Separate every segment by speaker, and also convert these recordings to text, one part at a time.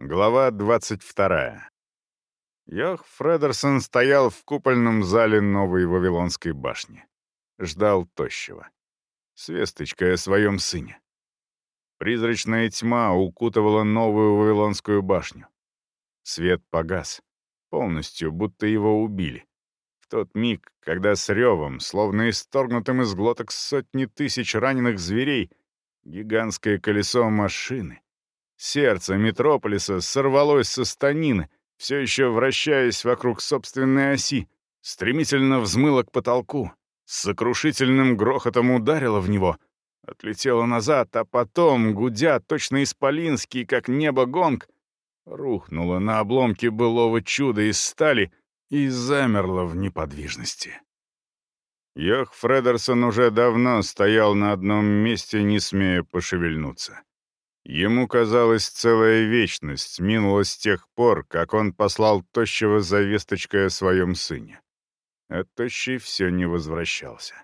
Speaker 1: Глава 22. Йох Фредерсон стоял в купольном зале новой Вавилонской башни. Ждал тощего. С весточкой о своем сыне. Призрачная тьма укутывала новую Вавилонскую башню. Свет погас. Полностью, будто его убили. В тот миг, когда с ревом, словно исторгнутым из глоток сотни тысяч раненых зверей, гигантское колесо машины — Сердце метрополиса сорвалось со станины, все еще вращаясь вокруг собственной оси, стремительно взмыло к потолку, с сокрушительным грохотом ударило в него, отлетело назад, а потом, гудя точно исполинский, как небо гонг, рухнуло на обломки былого чуда из стали и замерло в неподвижности. Йох Фредерсон уже давно стоял на одном месте, не смея пошевельнуться. Ему казалось, целая вечность минула с тех пор, как он послал Тощего за весточкой о своем сыне. А Тощий все не возвращался.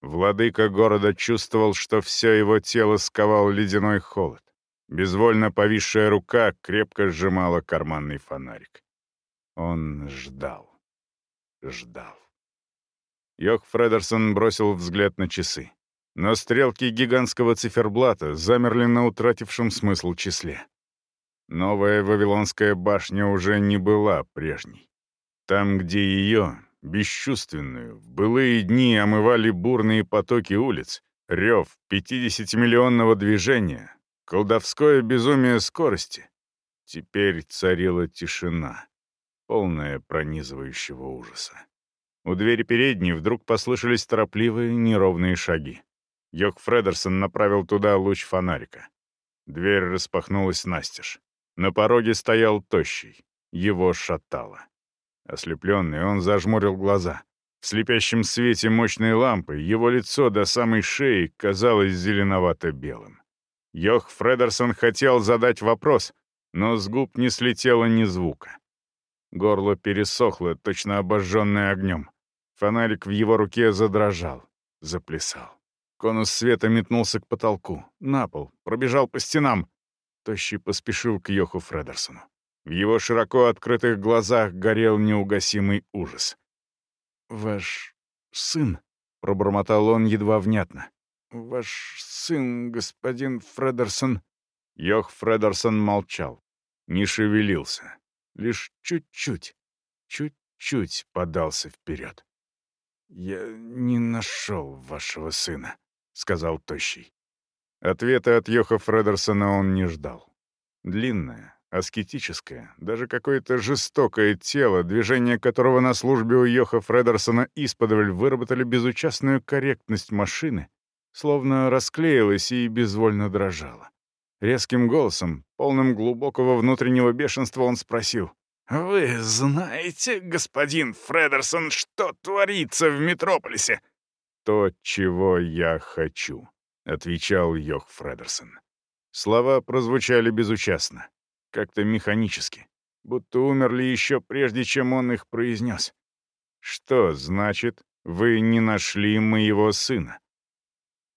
Speaker 1: Владыка города чувствовал, что все его тело сковал ледяной холод. Безвольно повисшая рука крепко сжимала карманный фонарик. Он ждал. Ждал. Йох Фредерсон бросил взгляд на часы но стрелки гигантского циферблата замерли на утратившем смысл числе. Новая Вавилонская башня уже не была прежней. Там, где ее, бесчувственную, в былые дни омывали бурные потоки улиц, рев 50-миллионного движения, колдовское безумие скорости, теперь царила тишина, полная пронизывающего ужаса. У двери передней вдруг послышались торопливые неровные шаги. Йок Фредерсон направил туда луч фонарика. Дверь распахнулась настежь. На пороге стоял тощий. Его шатало. Ослепленный, он зажмурил глаза. В слепящем свете мощной лампы его лицо до самой шеи казалось зеленовато-белым. Йох Фредерсон хотел задать вопрос, но с губ не слетело ни звука. Горло пересохло, точно обожженное огнем. Фонарик в его руке задрожал, заплясал. Конус света метнулся к потолку, на пол, пробежал по стенам. Тощий поспешил к Йоху Фредерсону. В его широко открытых глазах горел неугасимый ужас. «Ваш сын», — пробормотал он едва внятно. «Ваш сын, господин Фредерсон». Йох Фредерсон молчал, не шевелился, лишь чуть-чуть, чуть-чуть подался вперед. «Я не нашел вашего сына», — сказал Тощий. Ответа от Йоха Фредерсона он не ждал. Длинное, аскетическое, даже какое-то жестокое тело, движение которого на службе у Йоха Фредерсона исподволь выработали безучастную корректность машины, словно расклеилось и безвольно дрожало. Резким голосом, полным глубокого внутреннего бешенства, он спросил. «Вы знаете, господин Фредерсон, что творится в Метрополисе?» «То, чего я хочу», — отвечал Йох Фредерсон. Слова прозвучали безучастно, как-то механически, будто умерли еще прежде, чем он их произнес. «Что значит, вы не нашли моего сына?»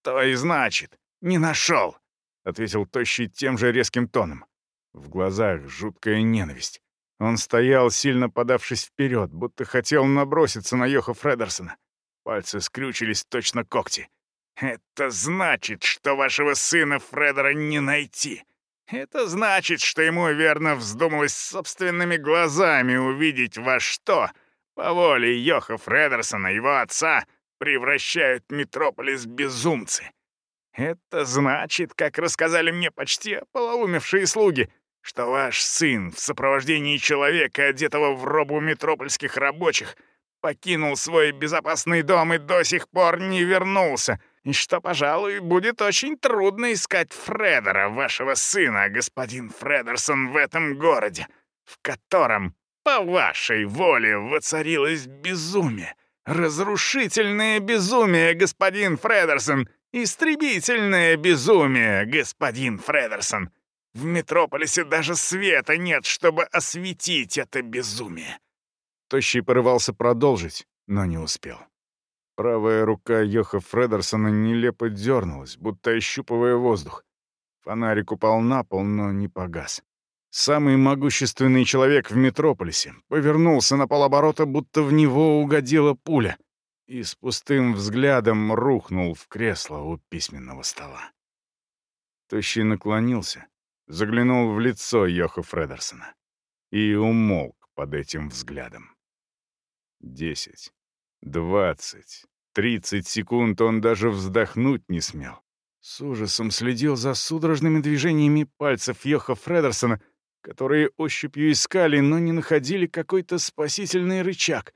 Speaker 1: «То и значит, не нашел», — ответил Тощий тем же резким тоном. В глазах жуткая ненависть. Он стоял, сильно подавшись вперед, будто хотел наброситься на Йоха Фредерсона. Пальцы скрючились точно когти. «Это значит, что вашего сына Фредера не найти. Это значит, что ему верно вздумалось собственными глазами увидеть во что, по воле Йоха Фредерсона, его отца, превращают Метрополис безумцы. Это значит, как рассказали мне почти ополоумевшие слуги, что ваш сын в сопровождении человека, одетого в робу метропольских рабочих, покинул свой безопасный дом и до сих пор не вернулся, и что, пожалуй, будет очень трудно искать Фредера, вашего сына, господин Фредерсон, в этом городе, в котором, по вашей воле, воцарилось безумие. Разрушительное безумие, господин Фредерсон! Истребительное безумие, господин Фредерсон! В Метрополисе даже света нет, чтобы осветить это безумие. Тощий порывался продолжить, но не успел. Правая рука Йоха Фредерсона нелепо дернулась, будто ощупывая воздух. Фонарик упал на пол, но не погас. Самый могущественный человек в метрополисе повернулся на полоборота, будто в него угодила пуля, и с пустым взглядом рухнул в кресло у письменного стола. Тощий наклонился, заглянул в лицо Йоха Фредерсона и умолк под этим взглядом. Десять, двадцать, тридцать секунд он даже вздохнуть не смел. С ужасом следил за судорожными движениями пальцев Йоха Фредерсона, которые ощупью искали, но не находили какой-то спасительный рычаг.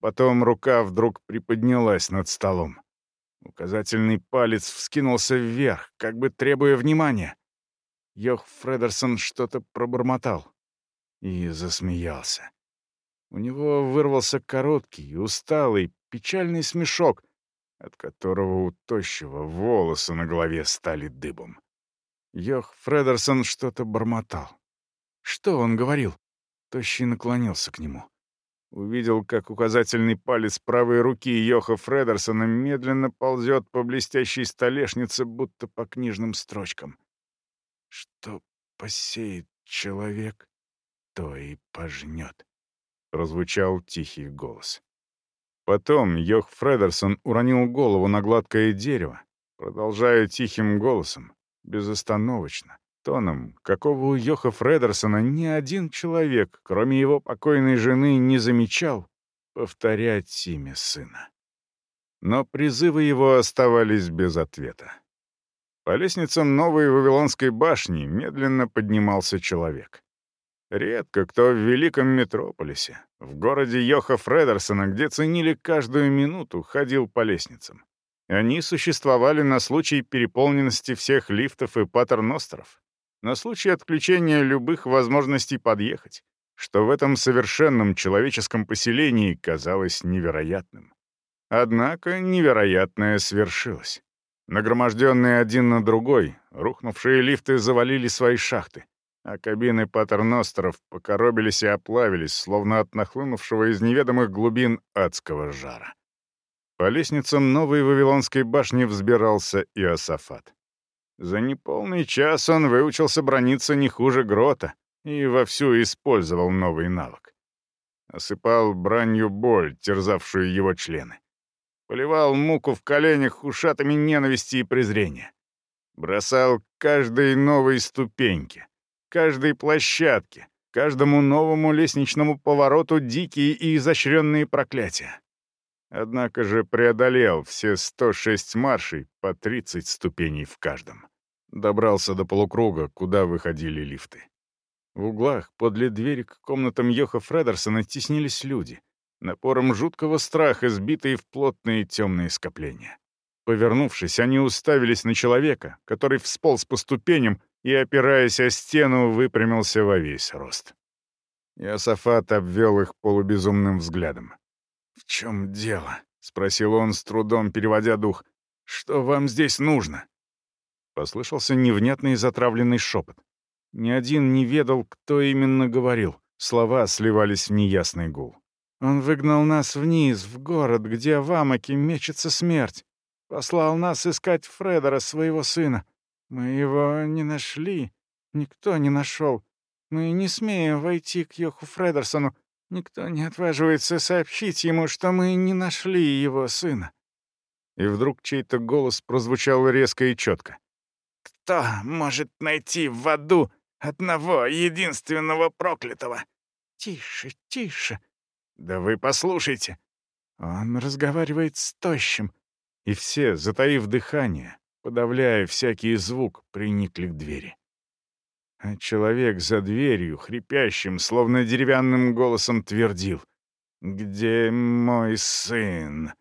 Speaker 1: Потом рука вдруг приподнялась над столом. Указательный палец вскинулся вверх, как бы требуя внимания. Йох Фредерсон что-то пробормотал и засмеялся. У него вырвался короткий, усталый, печальный смешок, от которого у тощего волосы на голове стали дыбом. Йох Фредерсон что-то бормотал. Что он говорил? Тощий наклонился к нему. Увидел, как указательный палец правой руки Йоха Фредерсона медленно ползет по блестящей столешнице, будто по книжным строчкам. «Что посеет человек, то и пожнет», — прозвучал тихий голос. Потом Йох Фредерсон уронил голову на гладкое дерево, продолжая тихим голосом, безостановочно, тоном, какого у Йоха Фредерсона ни один человек, кроме его покойной жены, не замечал, повторять имя сына. Но призывы его оставались без ответа. По лестницам новой Вавилонской башни медленно поднимался человек. Редко кто в великом метрополисе, в городе Йоха Фредерсона, где ценили каждую минуту, ходил по лестницам. Они существовали на случай переполненности всех лифтов и патерностеров, на случай отключения любых возможностей подъехать, что в этом совершенном человеческом поселении казалось невероятным. Однако невероятное свершилось. Нагроможденные один на другой, рухнувшие лифты завалили свои шахты, а кабины патерностеров покоробились и оплавились, словно от нахлынувшего из неведомых глубин адского жара. По лестницам новой Вавилонской башни взбирался Иосафат. За неполный час он выучился брониться не хуже грота и вовсю использовал новый навык. Осыпал бранью боль, терзавшую его члены. Поливал муку в коленях ушатами ненависти и презрения. Бросал каждой новой ступеньке, каждой площадке, каждому новому лестничному повороту дикие и изощренные проклятия. Однако же преодолел все 106 маршей по 30 ступеней в каждом. Добрался до полукруга, куда выходили лифты. В углах, подле двери к комнатам Йоха Фредерсона, теснились люди, напором жуткого страха, сбитые в плотные темные скопления. Повернувшись, они уставились на человека, который всполз по ступеням и, опираясь о стену, выпрямился во весь рост. Иосафат обвел их полубезумным взглядом. «В чем дело?» — спросил он, с трудом переводя дух. «Что вам здесь нужно?» Послышался невнятный затравленный шепот. Ни один не ведал, кто именно говорил. Слова сливались в неясный гул. «Он выгнал нас вниз, в город, где в Амаке мечется смерть. Послал нас искать Фредера, своего сына. Мы его не нашли. Никто не нашел. Мы не смеем войти к Йоху Фредерсону, Никто не отваживается сообщить ему, что мы не нашли его сына. И вдруг чей-то голос прозвучал резко и четко. «Кто может найти в аду одного единственного проклятого?» «Тише, тише!» «Да вы послушайте!» Он разговаривает с тощим. И все, затаив дыхание, подавляя всякий звук, приникли к двери а человек за дверью, хрипящим, словно деревянным голосом твердил «Где мой сын?»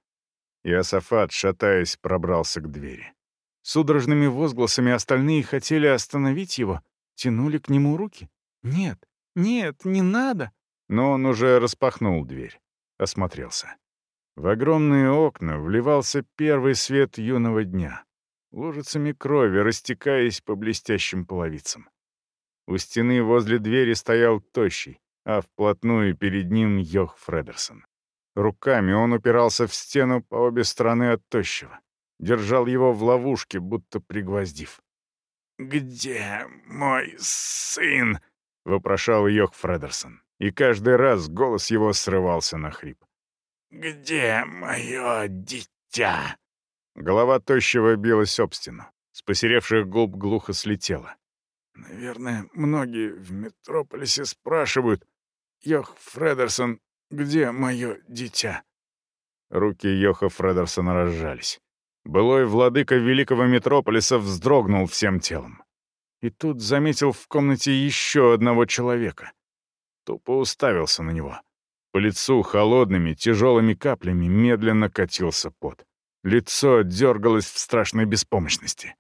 Speaker 1: Иосафат, шатаясь, пробрался к двери. Судорожными возгласами остальные хотели остановить его, тянули к нему руки. «Нет, нет, не надо!» Но он уже распахнул дверь, осмотрелся. В огромные окна вливался первый свет юного дня, лужицами крови растекаясь по блестящим половицам. У стены возле двери стоял тощий, а вплотную перед ним Йох Фредерсон. Руками он упирался в стену по обе стороны от тощего. Держал его в ловушке, будто пригвоздив. «Где мой сын?» — вопрошал Йох Фредерсон, и каждый раз голос его срывался на хрип.
Speaker 2: «Где мое дитя?»
Speaker 1: Голова тощего билась об стену. С посеревших губ глухо слетела.
Speaker 2: «Наверное, многие в Метрополисе спрашивают, Йох Фредерсон, где мое дитя?»
Speaker 1: Руки Йоха Фредерсона разжались. Былой владыка великого Метрополиса вздрогнул всем телом. И тут заметил в комнате еще одного человека. Тупо уставился на него. По лицу холодными, тяжелыми каплями медленно катился пот. Лицо дергалось в страшной беспомощности.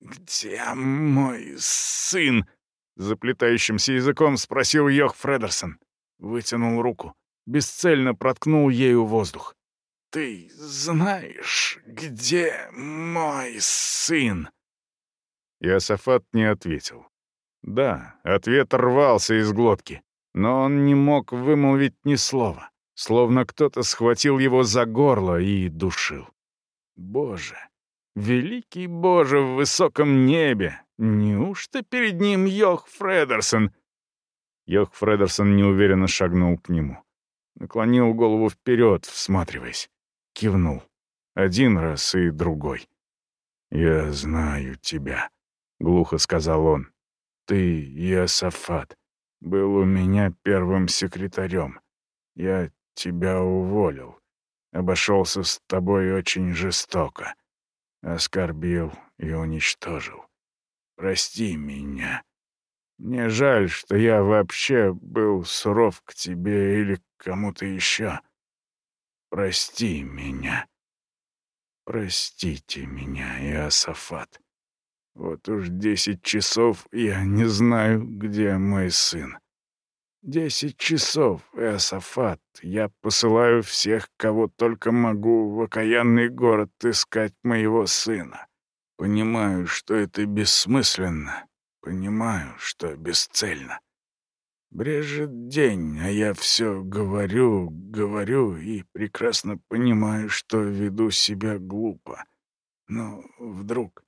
Speaker 2: «Где мой сын?»
Speaker 1: — заплетающимся языком спросил Йох Фредерсон. Вытянул руку, бесцельно проткнул ею воздух.
Speaker 2: «Ты знаешь, где мой сын?»
Speaker 1: Иосафат не ответил. Да, ответ рвался из глотки, но он не мог вымолвить ни слова, словно кто-то схватил его за горло и душил. Боже, великий Боже в высоком небе, неужто перед ним Йох Фредерсон? Йох Фредерсон неуверенно шагнул к нему. Наклонил голову вперед, всматриваясь. Кивнул. Один раз и другой. «Я знаю тебя», — глухо сказал он. «Ты, Иосафат, был у меня первым секретарем. Я тебя уволил. Обошелся с тобой очень жестоко. Оскорбил и уничтожил. Прости меня. Мне жаль, что я вообще был суров к тебе или к кому-то еще. Прости меня. Простите меня, Иосафат. Вот уж десять часов я не знаю, где мой сын. Десять часов, Эсафат. Я посылаю всех, кого только могу, в окаянный город искать моего сына. Понимаю, что это бессмысленно. Понимаю, что бесцельно. Брежет день, а я все говорю, говорю и прекрасно понимаю, что веду себя глупо. Но вдруг,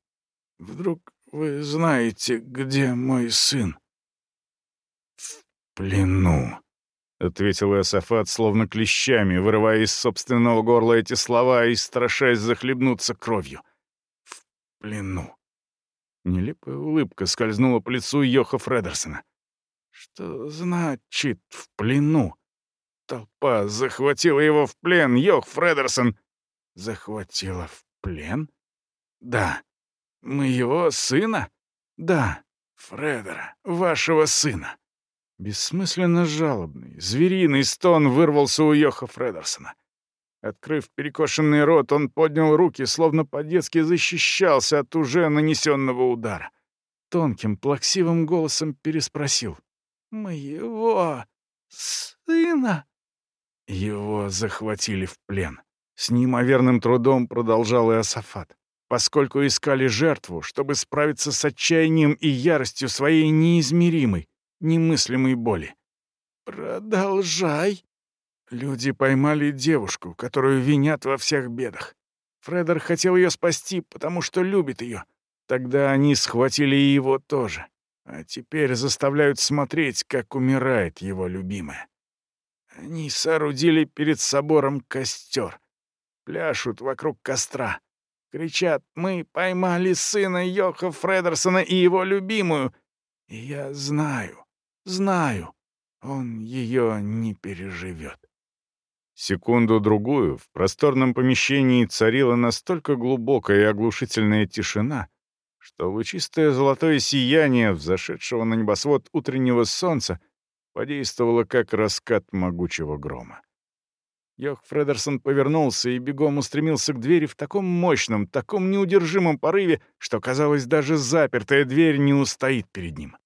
Speaker 1: вдруг вы знаете, где мой сын? Плену», — ответил Эсафат, словно клещами, вырывая из собственного горла эти слова и страшась захлебнуться кровью. «В плену». Нелепая улыбка скользнула по лицу Йоха Фредерсона. «Что значит «в плену»?» Толпа захватила его в плен, Йох Фредерсон. Захватила в плен? Да. Мы его сына? Да. Фредера, вашего сына. Бессмысленно жалобный, звериный стон вырвался у Йоха Фредерсона. Открыв перекошенный рот, он поднял руки, словно по-детски защищался от уже нанесенного удара. Тонким, плаксивым голосом переспросил. «Моего сына?» Его захватили в плен. С неимоверным трудом продолжал Иосафат, поскольку искали жертву, чтобы справиться с отчаянием и яростью своей неизмеримой, немыслимой боли. «Продолжай!» Люди поймали девушку, которую винят во всех бедах. Фредер хотел ее спасти, потому что любит ее. Тогда они схватили и его тоже. А теперь заставляют смотреть, как умирает его любимая. Они соорудили перед собором костер. Пляшут вокруг костра. Кричат «Мы поймали сына Йоха Фредерсона и его любимую!» И я знаю, Знаю, он ее не переживет. Секунду-другую в просторном помещении царила настолько глубокая и оглушительная тишина, что лучистое золотое сияние взошедшего на небосвод утреннего солнца подействовало как раскат могучего грома. Йох Фредерсон повернулся и бегом устремился к двери в таком мощном, таком неудержимом порыве, что, казалось, даже запертая дверь не устоит перед ним.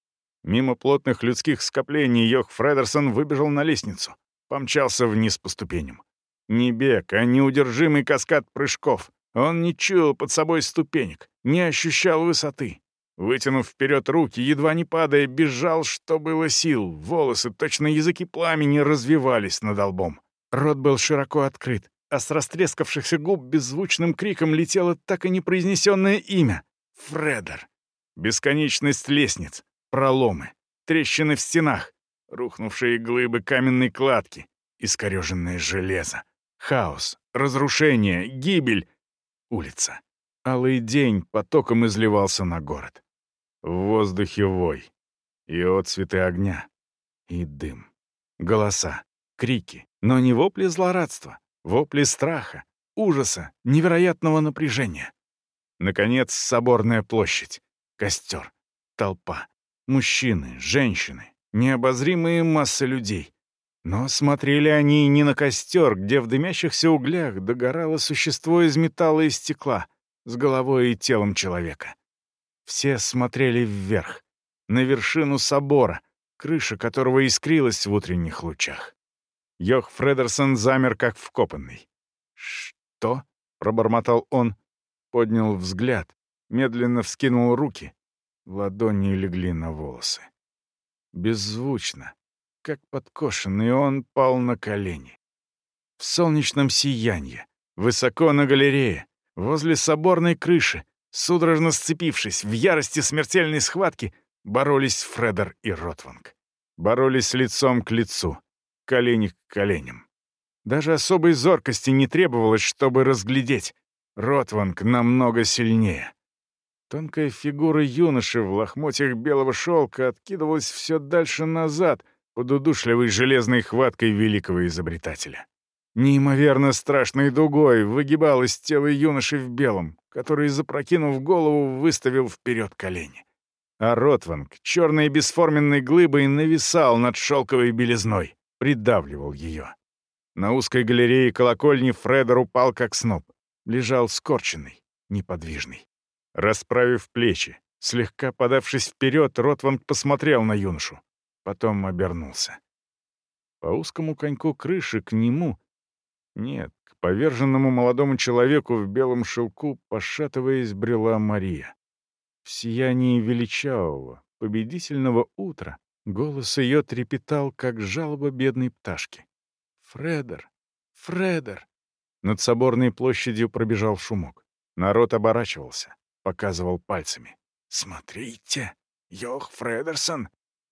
Speaker 1: Мимо плотных людских скоплений Йох Фредерсон выбежал на лестницу, помчался вниз по ступеням. Не бег, а неудержимый каскад прыжков. Он не чуял под собой ступенек, не ощущал высоты. Вытянув вперед руки, едва не падая, бежал, что было сил. Волосы, точно языки пламени, развивались над лбом. Рот был широко открыт, а с растрескавшихся губ беззвучным криком летело так и непроизнесенное имя — Фредер. Бесконечность лестниц, Проломы, трещины в стенах, рухнувшие глыбы каменной кладки, искореженное железо, хаос, разрушение, гибель, улица. Алый день потоком изливался на город. В воздухе вой, и отцветы огня, и дым, голоса, крики, но не вопли злорадства, вопли страха, ужаса, невероятного напряжения. Наконец, соборная площадь, костер, толпа, мужчины, женщины, необозримые массы людей. Но смотрели они не на костер, где в дымящихся углях догорало существо из металла и стекла с головой и телом человека. Все смотрели вверх, на вершину собора, крыша которого искрилась в утренних лучах. Йох Фредерсон замер, как вкопанный. «Что?» — пробормотал он, поднял взгляд, медленно вскинул руки. Ладони легли на волосы. Беззвучно, как подкошенный, он пал на колени. В солнечном сиянии, высоко на галерее, возле соборной крыши, судорожно сцепившись в ярости смертельной схватки, боролись Фредер и Ротванг. Боролись лицом к лицу, колени к коленям. Даже особой зоркости не требовалось, чтобы разглядеть. Ротванг намного сильнее. Тонкая фигура юноши в лохмотьях белого шелка откидывалась все дальше назад под удушливой железной хваткой великого изобретателя. Неимоверно страшной дугой выгибалось тело юноши в белом, который, запрокинув голову, выставил вперед колени. А Ротванг, черной бесформенной глыбой, нависал над шелковой белизной, придавливал ее. На узкой галерее колокольни Фредер упал как сноп. Лежал скорченный, неподвижный. Расправив плечи, слегка подавшись вперед, Ротванг посмотрел на юношу. Потом обернулся. По узкому коньку крыши к нему... Нет, к поверженному молодому человеку в белом шелку, пошатываясь, брела Мария. В сиянии величавого, победительного утра голос ее трепетал, как жалоба бедной пташки. «Фредер! Фредер!» Над соборной площадью пробежал шумок. Народ оборачивался показывал пальцами. «Смотрите, Йох Фредерсон!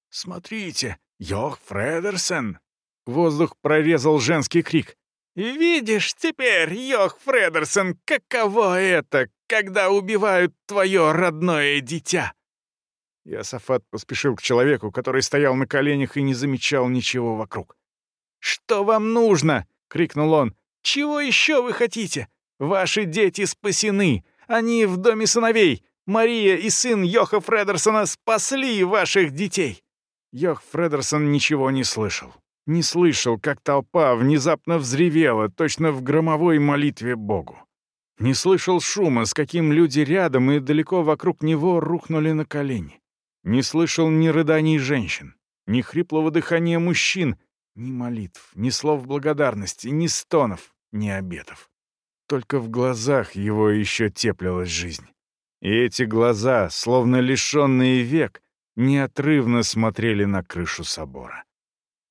Speaker 1: Смотрите, Йох Фредерсон!» Воздух прорезал женский крик. «Видишь теперь, Йох Фредерсон, каково это, когда убивают твое родное дитя?» Иосафат поспешил к человеку, который стоял на коленях и не замечал ничего вокруг. «Что вам нужно?» — крикнул он. «Чего еще вы хотите? Ваши дети спасены. Они в доме сыновей. Мария и сын Йоха Фредерсона спасли ваших детей». Йох Фредерсон ничего не слышал. Не слышал, как толпа внезапно взревела, точно в громовой молитве Богу. Не слышал шума, с каким люди рядом и далеко вокруг него рухнули на колени. Не слышал ни рыданий женщин, ни хриплого дыхания мужчин, ни молитв, ни слов благодарности, ни стонов, ни обетов. Только в глазах его еще теплилась жизнь. И эти глаза, словно лишенные век, неотрывно смотрели на крышу собора.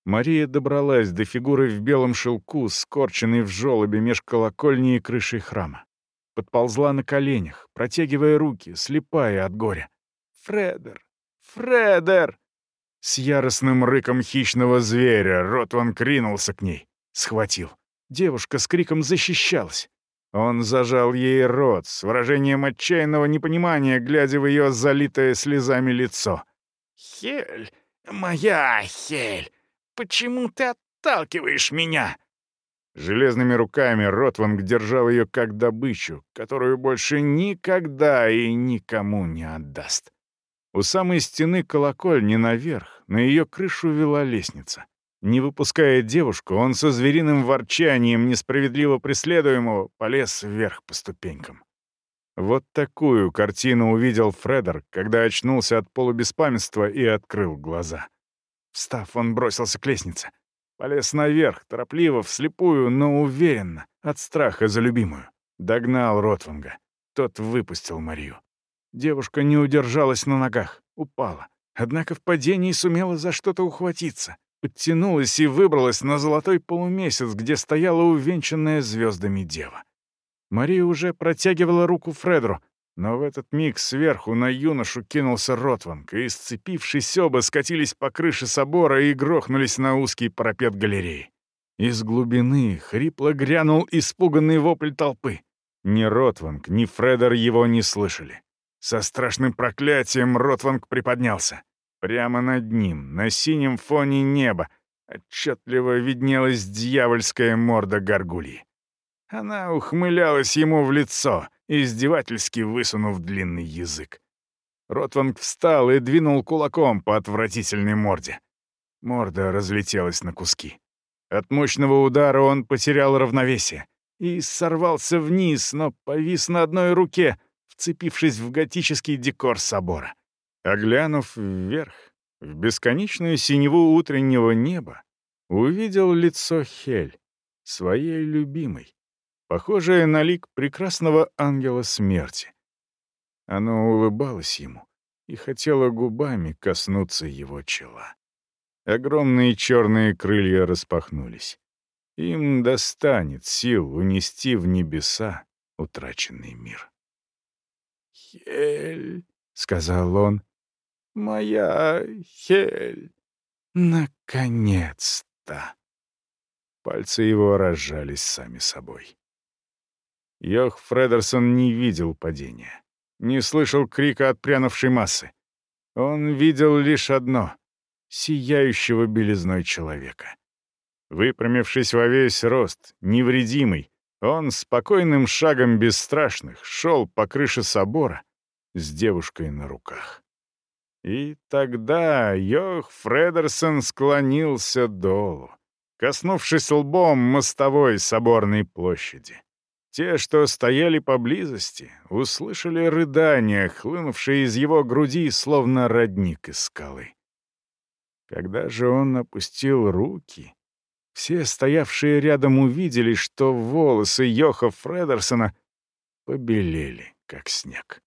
Speaker 1: Мария добралась до фигуры в белом шелку, скорченной в желобе меж колокольни и крышей храма. Подползла на коленях, протягивая руки, слепая от горя. «Фредер! Фредер!» С яростным рыком хищного зверя Ротван кринулся к ней, схватил. Девушка с криком защищалась. Он зажал ей рот с выражением отчаянного непонимания, глядя в ее залитое слезами лицо. «Хель, моя Хель, почему ты отталкиваешь меня?» Железными руками Ротванг держал ее как добычу, которую больше никогда и никому не отдаст. У самой стены колокольни наверх, на ее крышу вела лестница. Не выпуская девушку, он со звериным ворчанием несправедливо преследуемого полез вверх по ступенькам. Вот такую картину увидел Фредер, когда очнулся от полубеспамятства и открыл глаза. Встав, он бросился к лестнице. Полез наверх, торопливо, вслепую, но уверенно, от страха за любимую. Догнал Ротванга. Тот выпустил Марию. Девушка не удержалась на ногах, упала. Однако в падении сумела за что-то ухватиться подтянулась и выбралась на золотой полумесяц, где стояла увенчанная звездами дева. Мария уже протягивала руку Фредру, Но в этот миг сверху на юношу кинулся Ротванг, и, сцепившись оба, скатились по крыше собора и грохнулись на узкий парапет галереи. Из глубины хрипло грянул испуганный вопль толпы. Ни Ротванг, ни Фредер его не слышали. Со страшным проклятием Ротванг приподнялся. Прямо над ним, на синем фоне неба, отчетливо виднелась дьявольская морда горгульи. Она ухмылялась ему в лицо, издевательски высунув длинный язык. Ротванг встал и двинул кулаком по отвратительной морде. Морда разлетелась на куски. От мощного удара он потерял равновесие и сорвался вниз, но повис на одной руке, вцепившись в готический декор собора. Оглянув вверх, в бесконечную синеву утреннего неба, увидел лицо Хель, своей любимой, похожее на лик прекрасного ангела смерти. Оно улыбалось ему и хотело губами коснуться его чела. Огромные черные крылья распахнулись. Им достанет сил унести в небеса утраченный мир.
Speaker 2: «Хель», —
Speaker 1: сказал он, — «моя Хель, наконец-то!» Пальцы его разжались сами собой. Йох Фредерсон не видел падения, не слышал крика отпрянувшей массы. Он видел лишь одно — сияющего белизной человека. Выпрямившись во весь рост, невредимый, он спокойным шагом бесстрашных шел по крыше собора с девушкой на руках. И тогда Йох Фредерсон склонился долу, коснувшись лбом мостовой соборной площади. Те, что стояли поблизости, услышали рыдания, хлынувшие из его груди, словно родник из скалы. Когда же он опустил руки, все стоявшие рядом увидели, что волосы Йоха Фредерсона побелели, как снег.